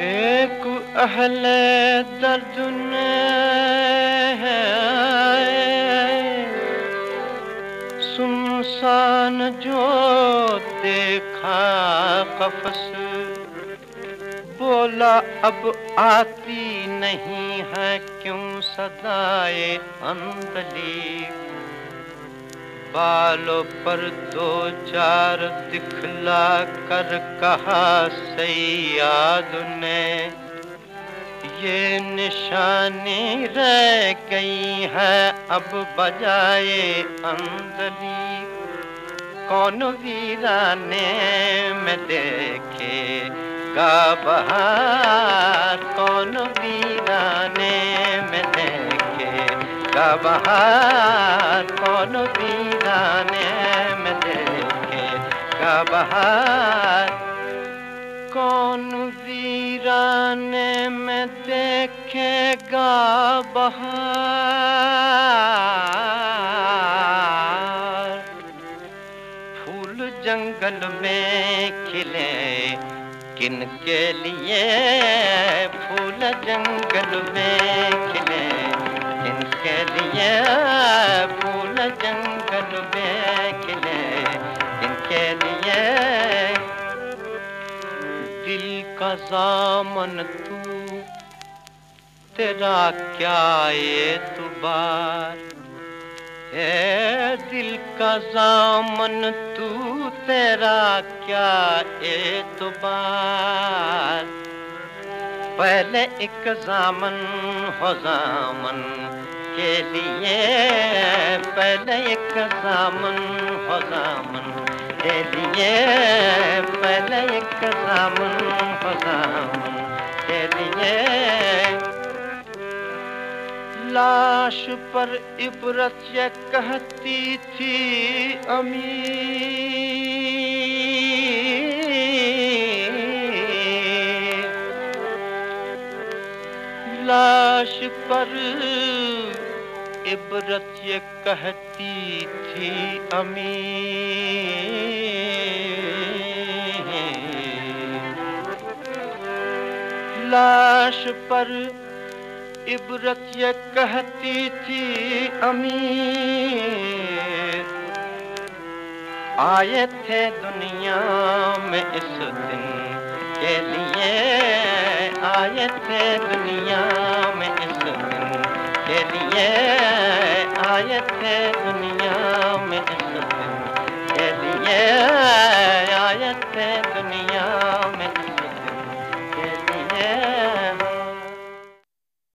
एक अहले दर्द ने सुनसान जो देखा कफस, बोला अब आती नहीं है क्यों सदाए अंदली बालों पर दो चार दिखला कर कहा, सैयाद ने। ये निशानी रह गई है, अब बजाए अंदली कौन वीराने में देखे गा बहार? कौन वीराने गा बहार कौन वीराने में देखे? गा बहार कौन वीराने में देखेगा बहार फूल जंगल में खिले। किन के लिए? फूल जंगल में खिले। जामन तू, तेरा क्या एतबार है दिल का जामन तू, तेरा क्या एतबार पहले एक जामन, हो जामन के लिए। पहले एक जामन, हो जामन के लिए। पहले एक जामन लाश पर इबरत ये कहती थी अमीर लाश पर इबरत ये कहती थी अमीर लाश पर इबरत ये कहती थी, अमीर। आए थे दुनिया में इस दिन के लिए। आए थे दुनिया में इस दिन के लिए। आए थे दुनिया में इस दिन के लिए। आए थे दुनिया